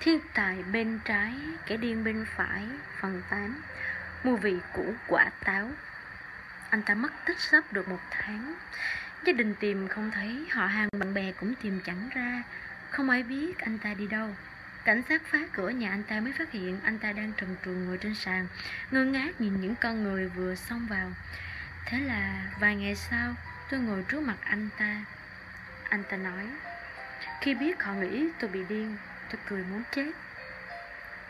Thiên tài bên trái, kẻ điên bên phải Phần 8 Mua vị củ quả táo. Anh ta mất tích sắp được một tháng. Gia đình tìm không thấy Họ hàng bạn bè cũng tìm chẳng ra. Không ai biết anh ta đi đâu. Cảnh sát phá cửa nhà anh ta mới phát hiện Anh ta đang trần truồng ngồi trên sàn Ngơ ngác nhìn những con người vừa xông vào. Thế là vài ngày sau Tôi ngồi trước mặt anh ta. Anh ta nói Khi biết họ nghĩ tôi bị điên Tôi cười muốn chết.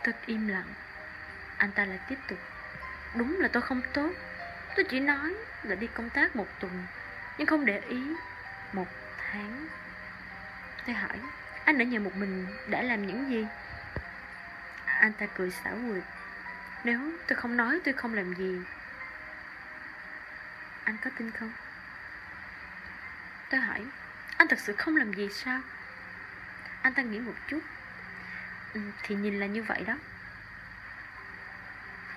Tôi im lặng. Anh ta lại tiếp tục. Đúng là tôi không tốt. Tôi chỉ nói là đi công tác một tuần, Nhưng không để ý. Một tháng. Tôi hỏi, Anh đã nhờ một mình đã làm những gì? Anh ta cười xảo quyệt. Nếu tôi không nói, tôi không làm gì. Anh có tin không? Tôi hỏi, Anh thật sự không làm gì sao? Anh ta nghĩ một chút. Ừ, thì nhìn là như vậy đó.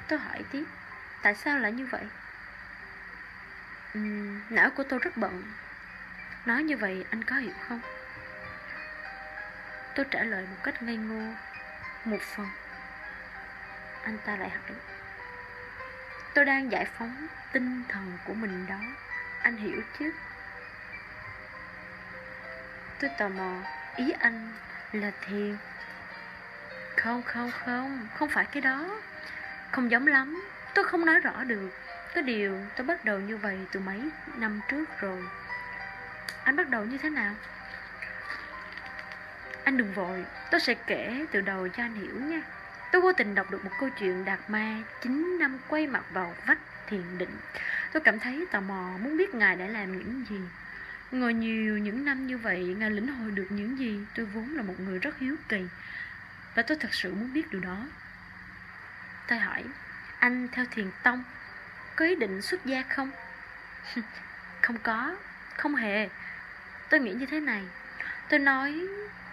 Tôi hỏi tiếp Tại sao lại như vậy? Uhm, Não của tôi rất bận. Nói như vậy anh có hiểu không? Tôi trả lời một cách ngây ngô. Một phần. Anh ta lại hỏi. Tôi đang giải phóng tinh thần của mình đó. Anh hiểu chứ? Tôi tò mò. Ý anh là thiền. Không không không. Không phải cái đó. Không giống lắm. Tôi không nói rõ được. Có điều tôi bắt đầu như vậy từ mấy năm trước rồi. Anh bắt đầu như thế nào? Anh đừng vội. Tôi sẽ kể từ đầu cho anh hiểu nha. Tôi vô tình đọc được một câu chuyện Đạt Ma 9 năm quay mặt vào vách thiền định. Tôi cảm thấy tò mò muốn biết Ngài đã làm những gì. Ngồi nhiều những năm như vậy, Ngài lĩnh hội được những gì? Tôi vốn là một người rất hiếu kỳ. Và tôi thật sự muốn biết điều đó. Tôi hỏi, Anh theo thiền tông, Có ý định xuất gia không? không có, Không hề. Tôi nghĩ như thế này. Tôi nói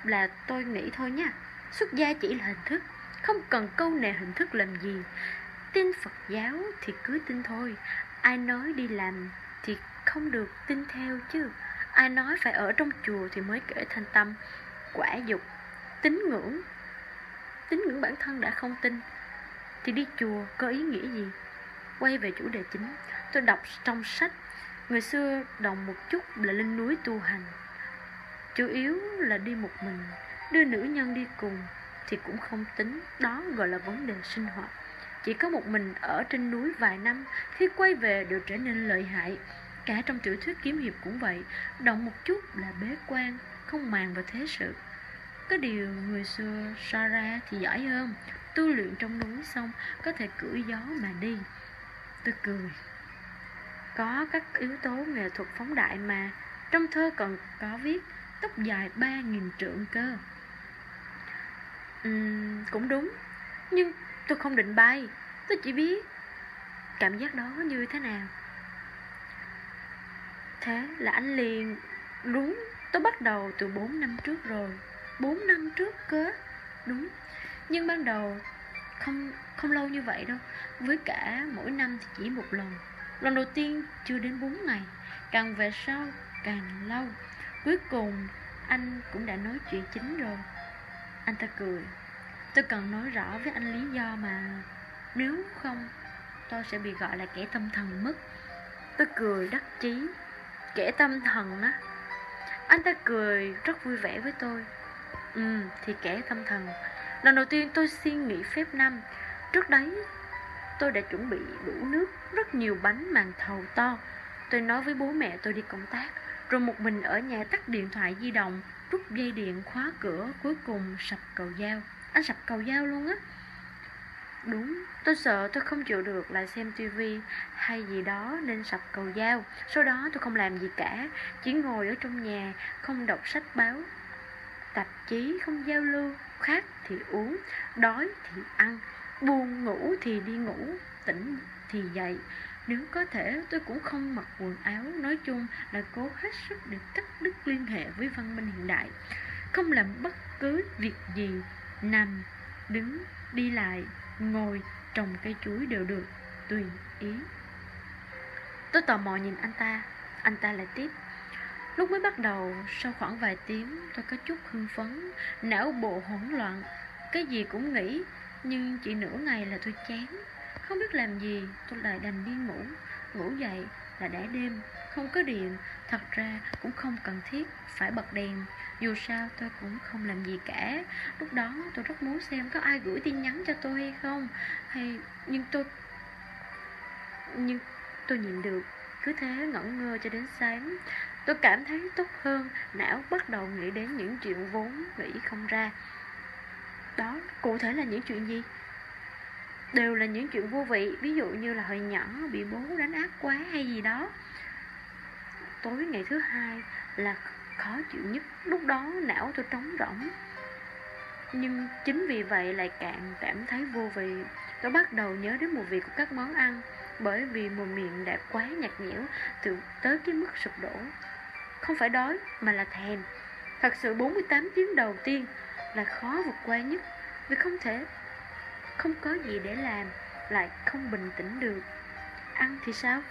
là tôi nghĩ thôi nha. Xuất gia chỉ là hình thức, Không cần câu nệ hình thức làm gì. Tin Phật giáo thì cứ tin thôi. Ai nói đi làm thì không được tin theo chứ. Ai nói phải ở trong chùa thì mới kể thanh tâm, Quả dục, Tín ngưỡng. Tín ngưỡng bản thân đã không tin, Thì đi chùa có ý nghĩa gì? Quay về chủ đề chính, Tôi đọc trong sách, Người xưa đồng một chút là lên núi tu hành. Chủ yếu là đi một mình, Đưa nữ nhân đi cùng Thì cũng không tính. Đó gọi là vấn đề sinh hoạt. Chỉ có một mình ở trên núi vài năm, Khi quay về đều trở nên lợi hại. Cả trong tiểu thuyết kiếm hiệp cũng vậy Động một chút là bế quan, Không màng vào thế sự. Có điều người xưa so ra thì giỏi hơn. Tu luyện trong núi xong Có thể cưỡi gió mà đi. Tôi cười. Có các yếu tố nghệ thuật phóng đại mà Trong thơ còn có viết Tóc dài ba nghìn trượng cơ. Uhm, Cũng đúng. Nhưng tôi không định bay. Tôi chỉ biết Cảm giác đó như thế nào. Thế là anh liền Đúng Tôi bắt đầu từ 4 năm trước rồi. 4 năm trước cơ. Đúng. Nhưng ban đầu Không không lâu như vậy đâu. Với cả mỗi năm thì chỉ một lần. Lần đầu tiên chưa đến 4 ngày. Càng về sau, càng lâu. Cuối cùng, anh cũng đã nói chuyện chính rồi. Anh ta cười. Tôi cần nói rõ với anh lý do mà. Nếu không, Tôi sẽ bị gọi là kẻ tâm thần mất. Tôi cười đắc chí. Kẻ tâm thần á. Anh ta cười rất vui vẻ với tôi. Ừ thì kẻ tâm thần. Lần đầu tiên tôi xin nghỉ phép năm. Trước đấy tôi đã chuẩn bị đủ nước Rất nhiều bánh màn thầu to. Tôi nói với bố mẹ tôi đi công tác Rồi một mình ở nhà tắt điện thoại di động Rút dây điện khóa cửa Cuối cùng sập cầu dao Anh sập cầu dao luôn á. Đúng, tôi sợ tôi không chịu được lại xem tivi hay gì đó nên sập cầu dao. Sau đó tôi không làm gì cả, chỉ ngồi ở trong nhà, không đọc sách báo, tạp chí, không giao lưu, khát thì uống, đói thì ăn, buồn ngủ thì đi ngủ, tỉnh thì dậy. Nếu có thể tôi cũng không mặc quần áo, nói chung là cố hết sức để cắt đứt liên hệ với văn minh hiện đại. Không làm bất cứ việc gì, nằm, đứng, đi lại, ngồi trồng cây chuối đều được. Tùy ý. Tôi tò mò nhìn anh ta. Anh ta lại tiếp lúc mới bắt đầu, sau khoảng vài tiếng, tôi có chút hưng phấn, não bộ hỗn loạn. Cái gì cũng nghĩ, Nhưng chỉ nửa ngày là tôi chán. Không biết làm gì, tôi lại đành đi ngủ. Ngủ dậy là đã đêm, Không có điện. Thật ra cũng không cần thiết phải bật đèn. Dù sao tôi cũng không làm gì cả. Lúc đó tôi rất muốn xem có ai gửi tin nhắn cho tôi hay không. Hay, nhưng tôi Nhưng tôi nhìn được. Cứ thế ngẩn ngơ cho đến sáng. Tôi cảm thấy tốt hơn, Não bắt đầu nghĩ đến những chuyện vốn nghĩ không ra. Đó, cụ thể là những chuyện gì? Đều là những chuyện vô vị, Ví dụ như là hồi nhỏ bị bố đánh áp quá hay gì đó. Tối ngày thứ hai là khó chịu nhất, Lúc đó não tôi trống rỗng. Nhưng chính vì vậy lại càng cảm thấy vô vị. Tôi bắt đầu nhớ đến mùi vị của các món ăn. Bởi vì mồm miệng đã quá nhạt nhẽo từ tới cái mức sụp đổ. Không phải đói, mà là thèm. Thật sự 48 tiếng đầu tiên là khó vượt qua nhất, Vì không thể, Không có gì để làm, Lại không bình tĩnh được. Ăn thì sao?